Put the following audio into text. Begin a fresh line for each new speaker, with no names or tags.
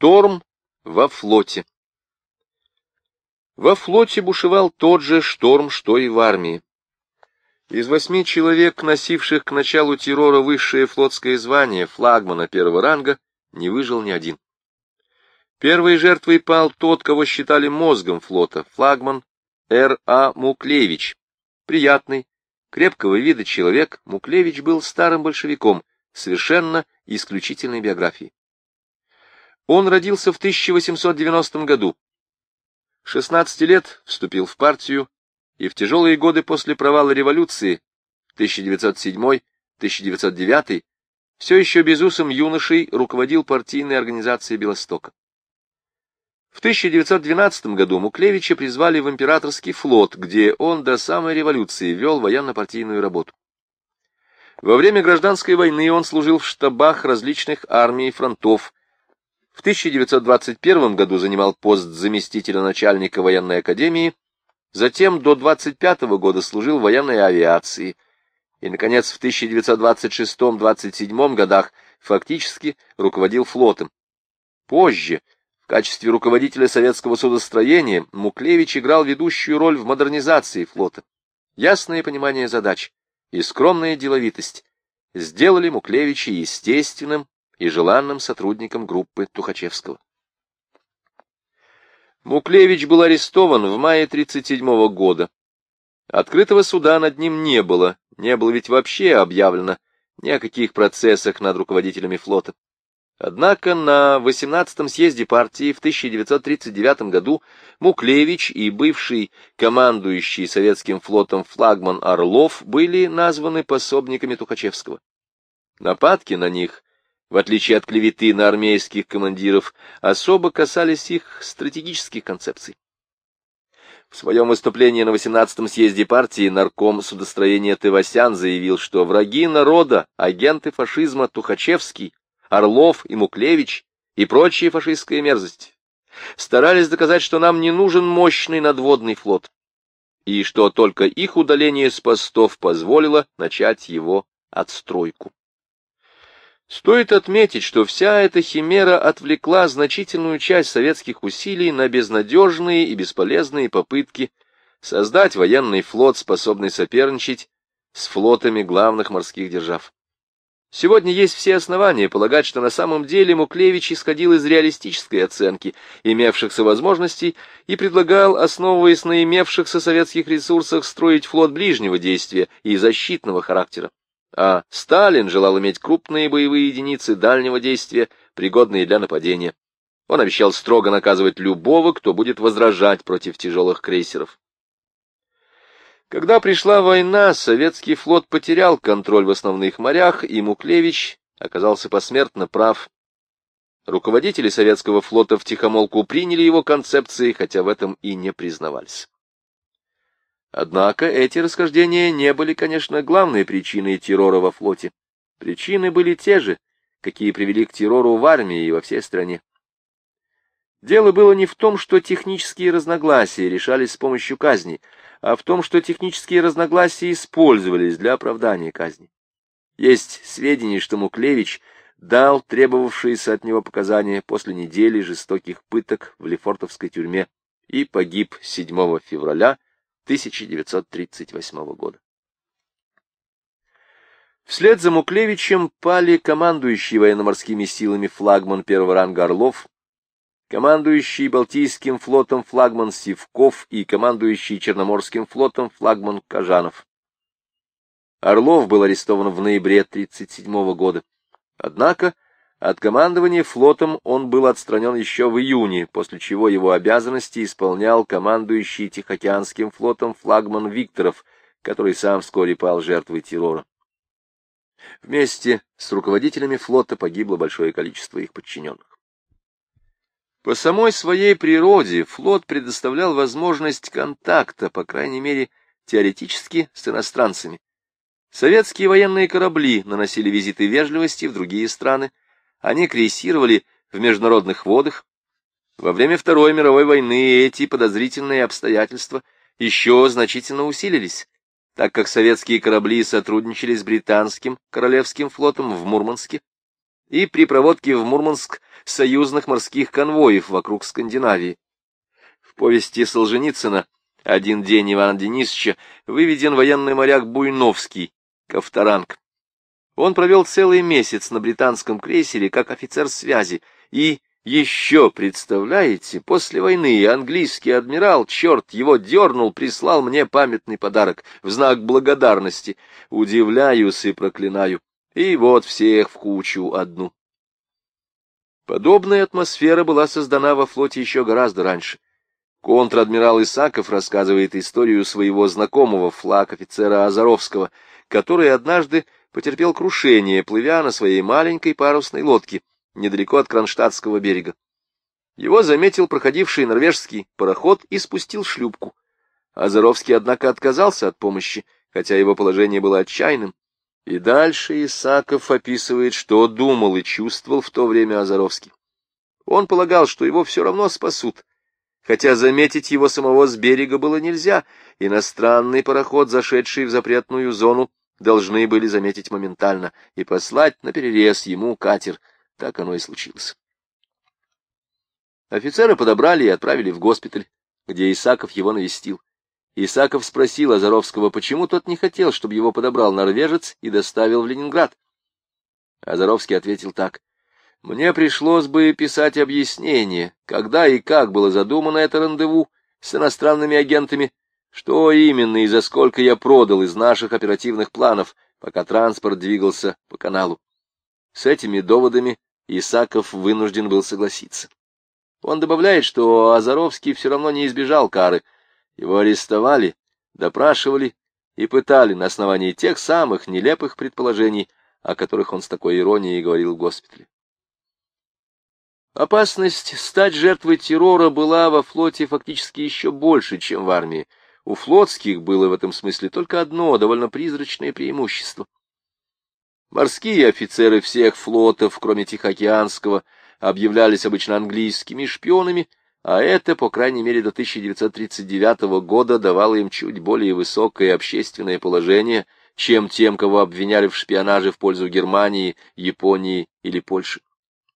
Шторм во флоте. Во флоте бушевал тот же шторм, что и в армии. Из восьми человек, носивших к началу террора высшее флотское звание флагмана первого ранга, не выжил ни один. Первой жертвой пал тот, кого считали мозгом флота, флагман Р.А. Муклевич. Приятный, крепкого вида человек, Муклевич был старым большевиком, совершенно исключительной биографией. Он родился в 1890 году. 16 лет вступил в партию и в тяжелые годы после провала революции 1907-1909 все еще безусым юношей руководил партийной организацией Белостока. В 1912 году Муклевича призвали в императорский флот, где он до самой революции вел военно-партийную работу. Во время гражданской войны он служил в штабах различных армий и фронтов, в 1921 году занимал пост заместителя начальника военной академии, затем до 25 года служил в военной авиации и, наконец, в 1926-27 годах фактически руководил флотом. Позже, в качестве руководителя советского судостроения, Муклевич играл ведущую роль в модернизации флота. Ясное понимание задач и скромная деловитость сделали Муклевича естественным и желанным сотрудником группы Тухачевского. Муклевич был арестован в мае 1937 года. Открытого суда над ним не было, не было ведь вообще объявлено ни о каких процессах над руководителями флота. Однако на 18-м съезде партии в 1939 году Муклевич и бывший командующий советским флотом флагман Орлов были названы пособниками Тухачевского. Нападки на них в отличие от клеветы на армейских командиров, особо касались их стратегических концепций. В своем выступлении на 18-м съезде партии нарком судостроения Тевасян заявил, что враги народа, агенты фашизма Тухачевский, Орлов и Муклевич и прочие фашистские мерзости старались доказать, что нам не нужен мощный надводный флот, и что только их удаление с постов позволило начать его отстройку. Стоит отметить, что вся эта химера отвлекла значительную часть советских усилий на безнадежные и бесполезные попытки создать военный флот, способный соперничать с флотами главных морских держав. Сегодня есть все основания полагать, что на самом деле Муклевич исходил из реалистической оценки имевшихся возможностей и предлагал, основываясь на имевшихся советских ресурсах, строить флот ближнего действия и защитного характера а Сталин желал иметь крупные боевые единицы дальнего действия, пригодные для нападения. Он обещал строго наказывать любого, кто будет возражать против тяжелых крейсеров. Когда пришла война, советский флот потерял контроль в основных морях, и Муклевич оказался посмертно прав. Руководители советского флота втихомолку приняли его концепции, хотя в этом и не признавались. Однако эти расхождения не были, конечно, главной причиной террора во флоте. Причины были те же, какие привели к террору в армии и во всей стране. Дело было не в том, что технические разногласия решались с помощью казни, а в том, что технические разногласия использовались для оправдания казни. Есть сведения, что Муклевич дал требовавшиеся от него показания после недели жестоких пыток в Лефортовской тюрьме и погиб 7 февраля 1938 года. Вслед за Муклевичем пали командующий военно-морскими силами флагман первого ранга Орлов, командующий Балтийским флотом флагман Сивков и командующий Черноморским флотом флагман Кажанов. Орлов был арестован в ноябре 1937 года. Однако от командования флотом он был отстранен еще в июне, после чего его обязанности исполнял командующий Тихоокеанским флотом флагман Викторов, который сам вскоре пал жертвой террора. Вместе с руководителями флота погибло большое количество их подчиненных. По самой своей природе флот предоставлял возможность контакта, по крайней мере, теоретически, с иностранцами. Советские военные корабли наносили визиты вежливости в другие страны, они крейсировали в международных водах. Во время Второй мировой войны эти подозрительные обстоятельства еще значительно усилились, так как советские корабли сотрудничали с британским королевским флотом в Мурманске. и при проводке в Мурманск союзных морских конвоев вокруг Скандинавии. В повести Солженицына «Один день Ивана Денисовича» выведен военный моряк Буйновский, Ковторанг. Он провел целый месяц на британском крейсере как офицер связи и еще, представляете, после войны английский адмирал, черт его дернул, прислал мне памятный подарок в знак благодарности. Удивляюсь и проклинаю. И вот всех в кучу одну. Подобная атмосфера была создана во флоте еще гораздо раньше. Контр-адмирал Исаков рассказывает историю своего знакомого флаг-офицера Азаровского, который однажды потерпел крушение, плывя на своей маленькой парусной лодке недалеко от Кронштадтского берега. Его заметил проходивший норвежский пароход и спустил шлюпку. Азаровский, однако, отказался от помощи, хотя его положение было отчаянным. И дальше Исаков описывает, что думал и чувствовал в то время Азаровский. Он полагал, что его все равно спасут, хотя заметить его самого с берега было нельзя, иностранный пароход, зашедший в запретную зону, должны были заметить моментально и послать на перерез ему катер. Так оно и случилось. Офицера подобрали и отправили в госпиталь, где Исаков его навестил. Исаков спросил Азаровского, почему тот не хотел, чтобы его подобрал норвежец и доставил в Ленинград. Азаровский ответил так. «Мне пришлось бы писать объяснение, когда и как было задумано это рандеву с иностранными агентами, что именно и за сколько я продал из наших оперативных планов, пока транспорт двигался по каналу. С этими доводами Исаков вынужден был согласиться. Он добавляет, что Азаровский все равно не избежал кары — его арестовали, допрашивали и пытали на основании тех самых нелепых предположений, о которых он с такой иронией говорил в госпитале. Опасность стать жертвой террора была во флоте фактически еще больше, чем в армии. У флотских было в этом смысле только одно довольно призрачное преимущество. Морские офицеры всех флотов, кроме Тихоокеанского, объявлялись обычно английскими шпионами а это, по крайней мере, до 1939 года давало им чуть более высокое общественное положение, чем тем, кого обвиняли в шпионаже в пользу Германии, Японии или Польши.